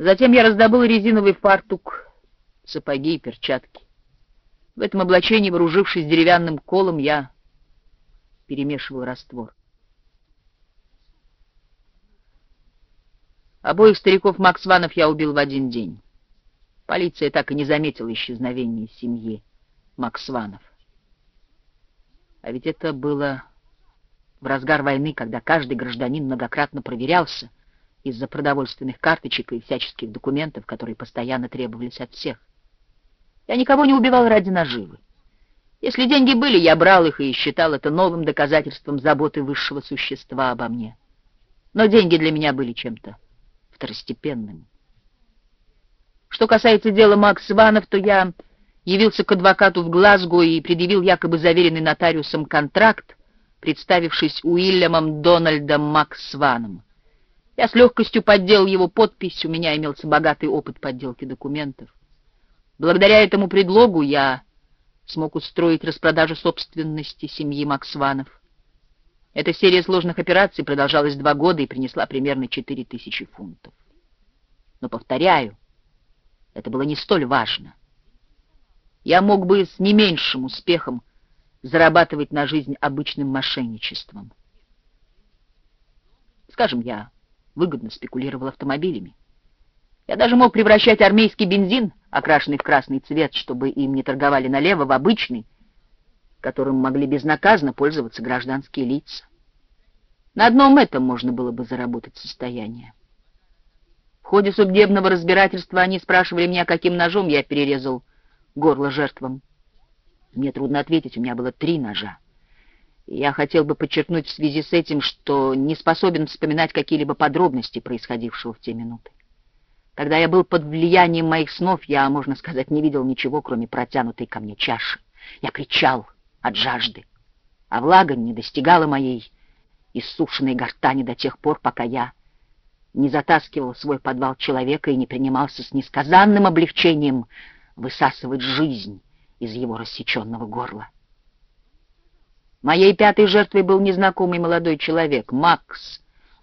Затем я раздобыл резиновый фартук, сапоги и перчатки. В этом облачении, вооружившись деревянным колом, я перемешивал раствор. Обоих стариков Макс Ванов я убил в один день. Полиция так и не заметила исчезновения семьи Максванов. А ведь это было в разгар войны, когда каждый гражданин многократно проверялся из-за продовольственных карточек и всяческих документов, которые постоянно требовались от всех. Я никого не убивал ради наживы. Если деньги были, я брал их и считал это новым доказательством заботы высшего существа обо мне. Но деньги для меня были чем-то второстепенным. Что касается дела Макс Иванов, то я явился к адвокату в Глазго и предъявил якобы заверенный нотариусом контракт, представившись Уильямом Дональдом Максваном. Я с легкостью подделал его подпись, у меня имелся богатый опыт подделки документов. Благодаря этому предлогу я смог устроить распродажу собственности семьи Максванов. Эта серия сложных операций продолжалась два года и принесла примерно четыре тысячи фунтов. Но, повторяю, это было не столь важно. Я мог бы с не меньшим успехом зарабатывать на жизнь обычным мошенничеством. Скажем, я выгодно спекулировал автомобилями. Я даже мог превращать армейский бензин, окрашенный в красный цвет, чтобы им не торговали налево, в обычный, которым могли безнаказанно пользоваться гражданские лица. На одном этом можно было бы заработать состояние. В ходе судебного разбирательства они спрашивали меня, каким ножом я перерезал горло жертвам. Мне трудно ответить, у меня было три ножа. Я хотел бы подчеркнуть в связи с этим, что не способен вспоминать какие-либо подробности происходившего в те минуты. Когда я был под влиянием моих снов, я, можно сказать, не видел ничего, кроме протянутой ко мне чаши. Я кричал от жажды, а влага не достигала моей иссушенной гортани до тех пор, пока я не затаскивал свой подвал человека и не принимался с несказанным облегчением высасывать жизнь из его рассеченного горла. Моей пятой жертвой был незнакомый молодой человек, Макс,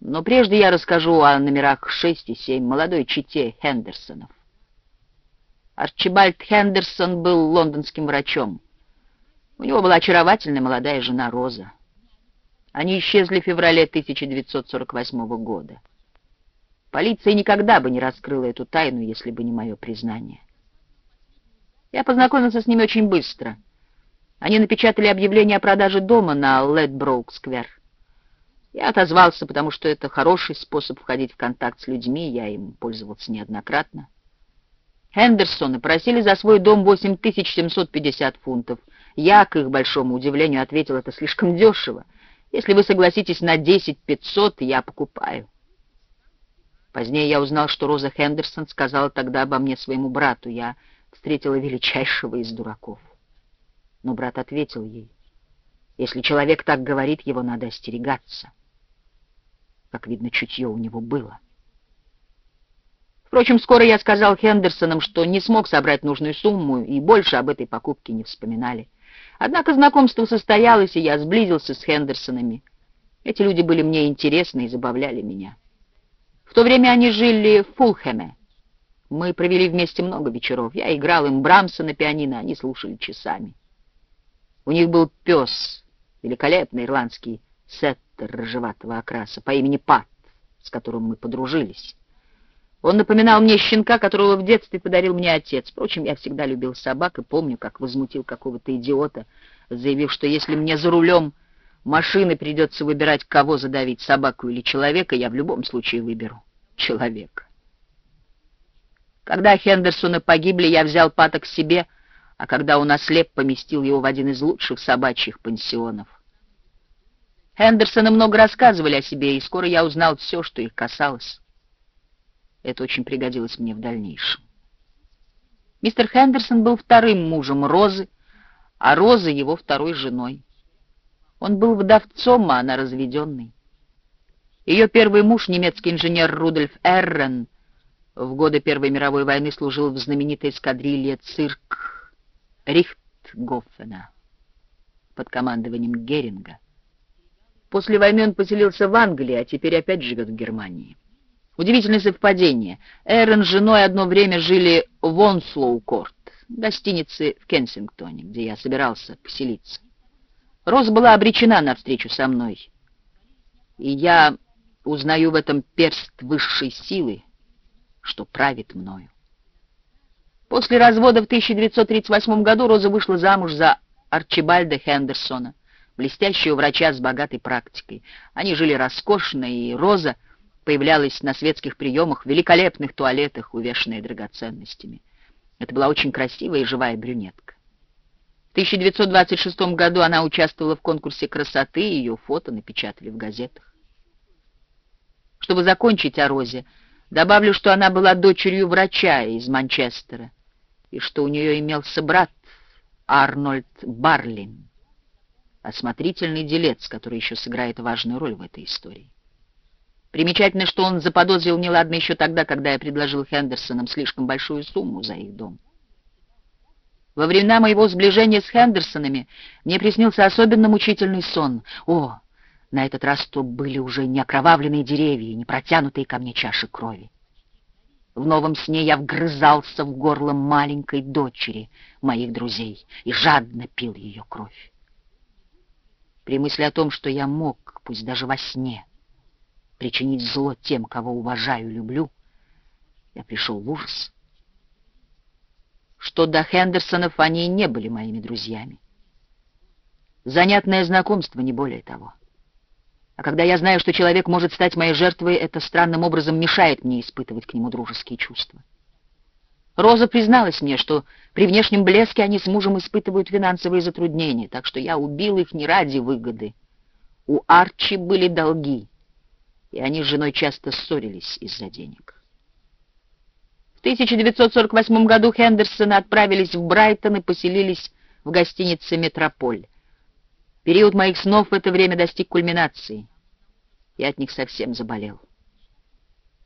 но прежде я расскажу о номерах 6 и 7 молодой чите Хендерсонов. Арчибальд Хендерсон был лондонским врачом. У него была очаровательная молодая жена Роза. Они исчезли в феврале 1948 года. Полиция никогда бы не раскрыла эту тайну, если бы не мое признание. Я познакомился с ними очень быстро. Они напечатали объявление о продаже дома на Ледброук-сквер. Я отозвался, потому что это хороший способ входить в контакт с людьми, я им пользовался неоднократно. Хендерсоны просили за свой дом 8750 фунтов. Я, к их большому удивлению, ответил, это слишком дешево. Если вы согласитесь на 10 500, я покупаю. Позднее я узнал, что Роза Хендерсон сказала тогда обо мне своему брату. Я встретила величайшего из дураков. Но брат ответил ей, если человек так говорит, его надо остерегаться. Как видно, чутье у него было. Впрочем, скоро я сказал Хендерсонам, что не смог собрать нужную сумму, и больше об этой покупке не вспоминали. Однако знакомство состоялось, и я сблизился с Хендерсонами. Эти люди были мне интересны и забавляли меня. В то время они жили в Фулхэме. Мы провели вместе много вечеров. Я играл им Брамса на пианино, они слушали часами. У них был пес, великолепный ирландский сеттер рыжеватого окраса по имени Пат, с которым мы подружились. Он напоминал мне щенка, которого в детстве подарил мне отец. Впрочем, я всегда любил собак и помню, как возмутил какого-то идиота, заявив, что если мне за рулем машины придется выбирать, кого задавить, собаку или человека, я в любом случае выберу человека. Когда Хендерсоны погибли, я взял Пата к себе, а когда он ослеп, поместил его в один из лучших собачьих пансионов. Хендерсоны много рассказывали о себе, и скоро я узнал все, что их касалось. Это очень пригодилось мне в дальнейшем. Мистер Хендерсон был вторым мужем Розы, а Роза его второй женой. Он был вдовцом, а она разведенной. Ее первый муж, немецкий инженер Рудольф Эррен, в годы Первой мировой войны служил в знаменитой эскадрилье «Цирк» Рихтгофена под командованием Геринга. После войны он поселился в Англии, а теперь опять живет в Германии. Удивительное совпадение. Эрен с женой одно время жили в Онслоу-Корт, гостинице в Кенсингтоне, где я собирался поселиться. Роза была обречена на встречу со мной, и я узнаю в этом перст высшей силы, что правит мною. После развода в 1938 году Роза вышла замуж за Арчибальда Хендерсона, блестящего врача с богатой практикой. Они жили роскошно, и Роза появлялась на светских приемах в великолепных туалетах, увешанная драгоценностями. Это была очень красивая и живая брюнетка. В 1926 году она участвовала в конкурсе красоты, и ее фото напечатали в газетах. Чтобы закончить о Розе, добавлю, что она была дочерью врача из Манчестера, и что у нее имелся брат Арнольд Барлин, осмотрительный делец, который еще сыграет важную роль в этой истории. Примечательно, что он заподозрил неладно еще тогда, когда я предложил Хендерсонам слишком большую сумму за их дом. Во времена моего сближения с Хендерсонами мне приснился особенно мучительный сон. О, на этот раз то были уже не окровавленные деревья, не протянутые ко мне чаши крови. В новом сне я вгрызался в горло маленькой дочери моих друзей и жадно пил ее кровь. При мысли о том, что я мог, пусть даже во сне, причинить зло тем, кого уважаю и люблю, я пришел в ужас. Что до Хендерсонов, они не были моими друзьями. Занятное знакомство, не более того. А когда я знаю, что человек может стать моей жертвой, это странным образом мешает мне испытывать к нему дружеские чувства. Роза призналась мне, что при внешнем блеске они с мужем испытывают финансовые затруднения, так что я убил их не ради выгоды. У Арчи были долги, и они с женой часто ссорились из-за денег. В 1948 году Хендерсоны отправились в Брайтон и поселились в гостинице «Метрополь». Период моих снов в это время достиг кульминации. Я от них совсем заболел.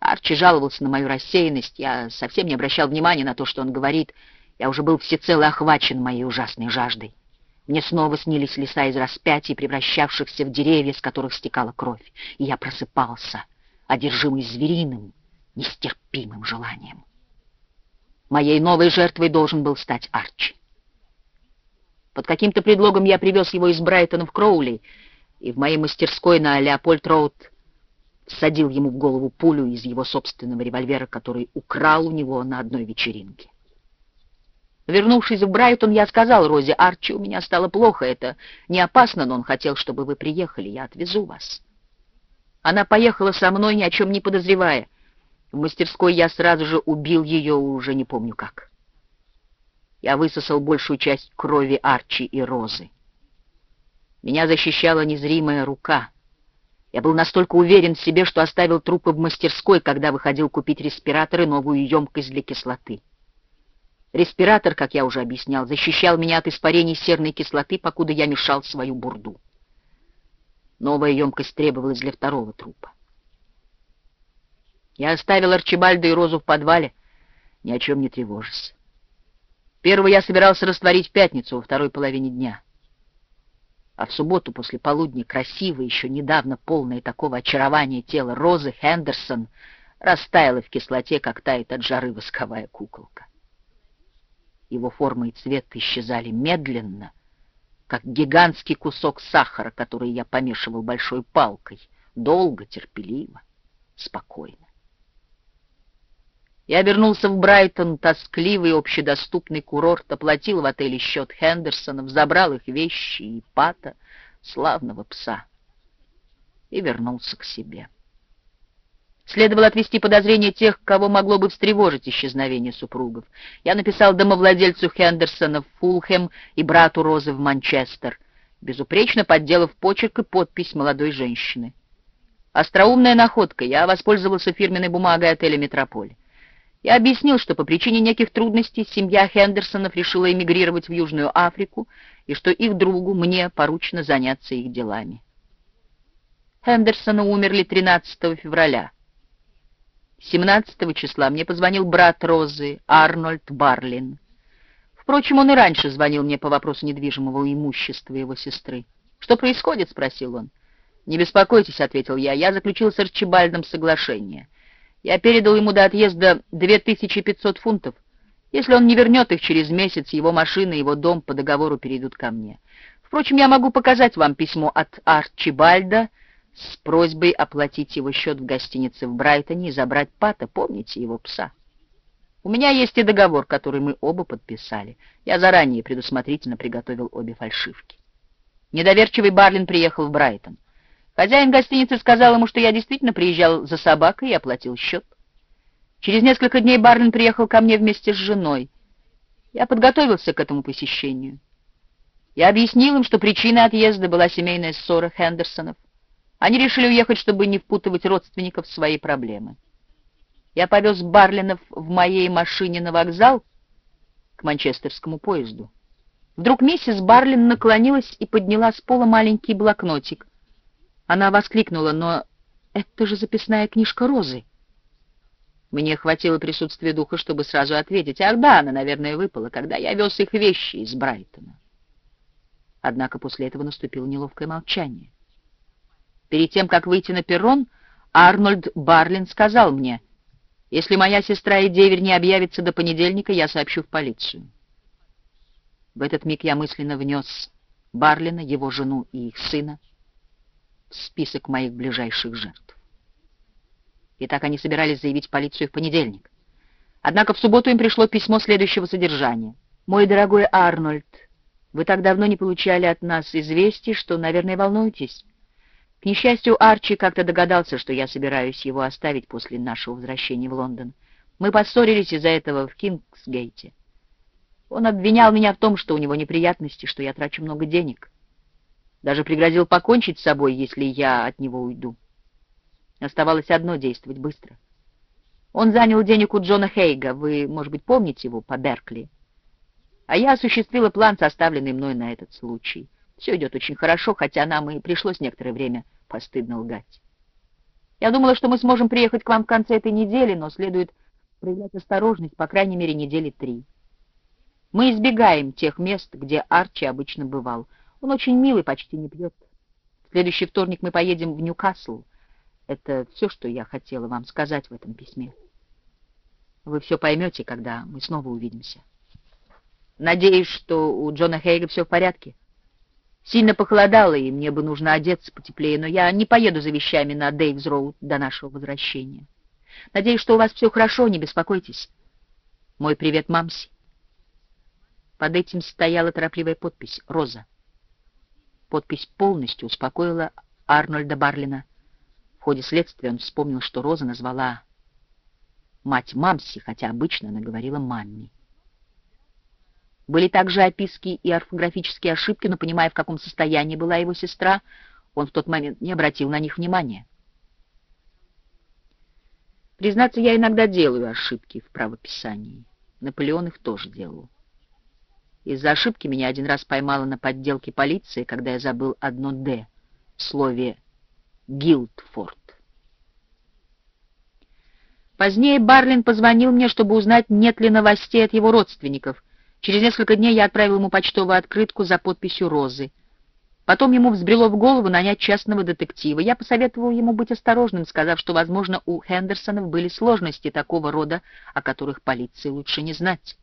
Арчи жаловался на мою рассеянность. Я совсем не обращал внимания на то, что он говорит. Я уже был всецело охвачен моей ужасной жаждой. Мне снова снились леса из распятий, превращавшихся в деревья, с которых стекала кровь. И я просыпался, одержимый звериным, нестерпимым желанием. Моей новой жертвой должен был стать Арчи. Под каким-то предлогом я привез его из Брайтона в Кроули, и в моей мастерской на Леопольд-Роуд всадил ему в голову пулю из его собственного револьвера, который украл у него на одной вечеринке. Вернувшись в Брайтон, я сказал Розе, «Арчи, у меня стало плохо, это не опасно, но он хотел, чтобы вы приехали, я отвезу вас». Она поехала со мной, ни о чем не подозревая. В мастерской я сразу же убил ее, уже не помню как. Я высосал большую часть крови Арчи и Розы. Меня защищала незримая рука. Я был настолько уверен в себе, что оставил трупы в мастерской, когда выходил купить респиратор и новую емкость для кислоты. Респиратор, как я уже объяснял, защищал меня от испарений серной кислоты, покуда я мешал свою бурду. Новая емкость требовалась для второго трупа. Я оставил Арчибальда и Розу в подвале, ни о чем не тревожась. Первого я собирался растворить в пятницу во второй половине дня. А в субботу после полудня красивое, еще недавно полное такого очарования тело Розы Хендерсон растаяло в кислоте, как тает от жары восковая куколка. Его форма и цвет исчезали медленно, как гигантский кусок сахара, который я помешивал большой палкой, долго, терпеливо, спокойно. Я вернулся в Брайтон, тоскливый общедоступный курорт, оплатил в отеле счет Хендерсонов, забрал их вещи и пата, славного пса, и вернулся к себе. Следовало отвести подозрения тех, кого могло бы встревожить исчезновение супругов. Я написал домовладельцу Хендерсона в Фулхэм и брату Розы в Манчестер, безупречно подделав почерк и подпись молодой женщины. Остроумная находка, я воспользовался фирменной бумагой отеля «Метрополь». Я объяснил, что по причине неких трудностей семья Хендерсонов решила эмигрировать в Южную Африку и что их другу мне поручено заняться их делами. Хендерсоны умерли 13 февраля. 17 числа мне позвонил брат Розы, Арнольд Барлин. Впрочем, он и раньше звонил мне по вопросу недвижимого имущества его сестры. «Что происходит?» — спросил он. «Не беспокойтесь», — ответил я, — «я заключил с Арчибальдом соглашение». Я передал ему до отъезда 2500 фунтов. Если он не вернет их через месяц, его машина и его дом по договору перейдут ко мне. Впрочем, я могу показать вам письмо от Арчибальда с просьбой оплатить его счет в гостинице в Брайтоне и забрать Пата, помните его пса. У меня есть и договор, который мы оба подписали. Я заранее предусмотрительно приготовил обе фальшивки. Недоверчивый Барлин приехал в Брайтон. Хозяин гостиницы сказал ему, что я действительно приезжал за собакой и оплатил счет. Через несколько дней Барлин приехал ко мне вместе с женой. Я подготовился к этому посещению. Я объяснил им, что причиной отъезда была семейная ссора Хендерсонов. Они решили уехать, чтобы не впутывать родственников в свои проблемы. Я повез Барлинов в моей машине на вокзал к манчестерскому поезду. Вдруг миссис Барлин наклонилась и подняла с пола маленький блокнотик. Она воскликнула, но это же записная книжка Розы. Мне хватило присутствия духа, чтобы сразу ответить. Ах да, она, наверное, выпала, когда я вез их вещи из Брайтона. Однако после этого наступило неловкое молчание. Перед тем, как выйти на перрон, Арнольд Барлин сказал мне, «Если моя сестра и деверь не объявятся до понедельника, я сообщу в полицию». В этот миг я мысленно внес Барлина, его жену и их сына список моих ближайших жертв. И так они собирались заявить в полицию в понедельник. Однако в субботу им пришло письмо следующего содержания. «Мой дорогой Арнольд, вы так давно не получали от нас известий, что, наверное, волнуетесь. К несчастью, Арчи как-то догадался, что я собираюсь его оставить после нашего возвращения в Лондон. Мы поссорились из-за этого в Кингсгейте. Он обвинял меня в том, что у него неприятности, что я трачу много денег. Даже пригрозил покончить с собой, если я от него уйду. Оставалось одно — действовать быстро. Он занял денег у Джона Хейга, вы, может быть, помните его, по Беркли. А я осуществила план, составленный мной на этот случай. Все идет очень хорошо, хотя нам и пришлось некоторое время постыдно лгать. Я думала, что мы сможем приехать к вам в конце этой недели, но следует проявлять осторожность, по крайней мере, недели три. Мы избегаем тех мест, где Арчи обычно бывал. Он очень милый, почти не пьет. В следующий вторник мы поедем в Ньюкасл. Это все, что я хотела вам сказать в этом письме. Вы все поймете, когда мы снова увидимся. Надеюсь, что у Джона Хейга все в порядке. Сильно похолодало, и мне бы нужно одеться потеплее, но я не поеду за вещами на Дейвс-Роуд до нашего возвращения. Надеюсь, что у вас все хорошо, не беспокойтесь. Мой привет мамси. Под этим стояла торопливая подпись «Роза». Подпись полностью успокоила Арнольда Барлина. В ходе следствия он вспомнил, что Роза назвала мать Мамси, хотя обычно она говорила «мамми». Были также описки и орфографические ошибки, но, понимая, в каком состоянии была его сестра, он в тот момент не обратил на них внимания. Признаться, я иногда делаю ошибки в правописании. Наполеон их тоже делал. Из-за ошибки меня один раз поймала на подделке полиции, когда я забыл одно «Д» в слове «Гилдфорд». Позднее Барлин позвонил мне, чтобы узнать, нет ли новостей от его родственников, Через несколько дней я отправил ему почтовую открытку за подписью Розы. Потом ему взбрело в голову нанять частного детектива. Я посоветовал ему быть осторожным, сказав, что, возможно, у Хендерсонов были сложности такого рода, о которых полиции лучше не знать.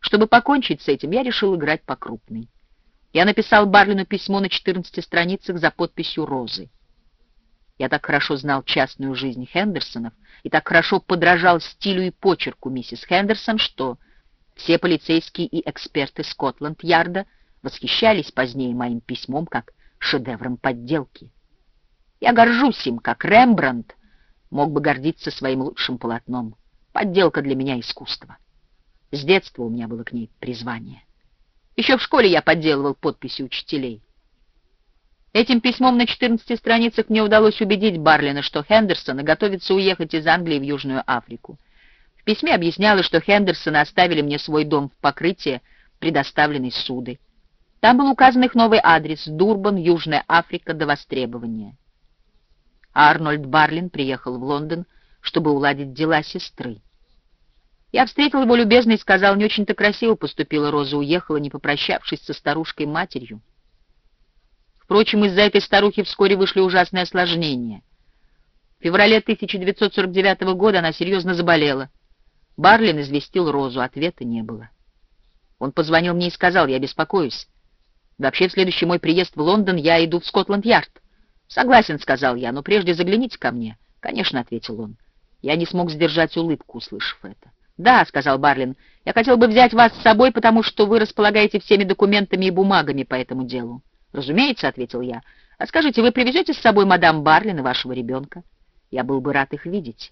Чтобы покончить с этим, я решил играть по крупной. Я написал Барлину письмо на 14 страницах за подписью Розы. Я так хорошо знал частную жизнь Хендерсонов и так хорошо подражал стилю и почерку миссис Хендерсон, что все полицейские и эксперты Скотланд-Ярда восхищались позднее моим письмом как шедевром подделки. Я горжусь им, как Рембрандт мог бы гордиться своим лучшим полотном. Подделка для меня искусство. С детства у меня было к ней призвание. Еще в школе я подделывал подписи учителей. Этим письмом на 14 страницах мне удалось убедить Барлина, что Хендерсон готовится уехать из Англии в Южную Африку письме объяснялось, что Хендерсоны оставили мне свой дом в покрытие, предоставленный суды. Там был указан их новый адрес — Дурбан, Южная Африка, до востребования. Арнольд Барлин приехал в Лондон, чтобы уладить дела сестры. Я встретил его любезно и сказал, не очень-то красиво поступила Роза, уехала, не попрощавшись со старушкой-матерью. Впрочем, из-за этой старухи вскоре вышли ужасные осложнения. В феврале 1949 года она серьезно заболела. Барлин известил Розу, ответа не было. Он позвонил мне и сказал, я беспокоюсь. Вообще, в следующий мой приезд в Лондон я иду в Скотланд-Ярд. «Согласен», — сказал я, — «но прежде загляните ко мне». «Конечно», — ответил он. Я не смог сдержать улыбку, услышав это. «Да», — сказал Барлин, — «я хотел бы взять вас с собой, потому что вы располагаете всеми документами и бумагами по этому делу». «Разумеется», — ответил я. «А скажите, вы привезете с собой мадам Барлин и вашего ребенка? Я был бы рад их видеть».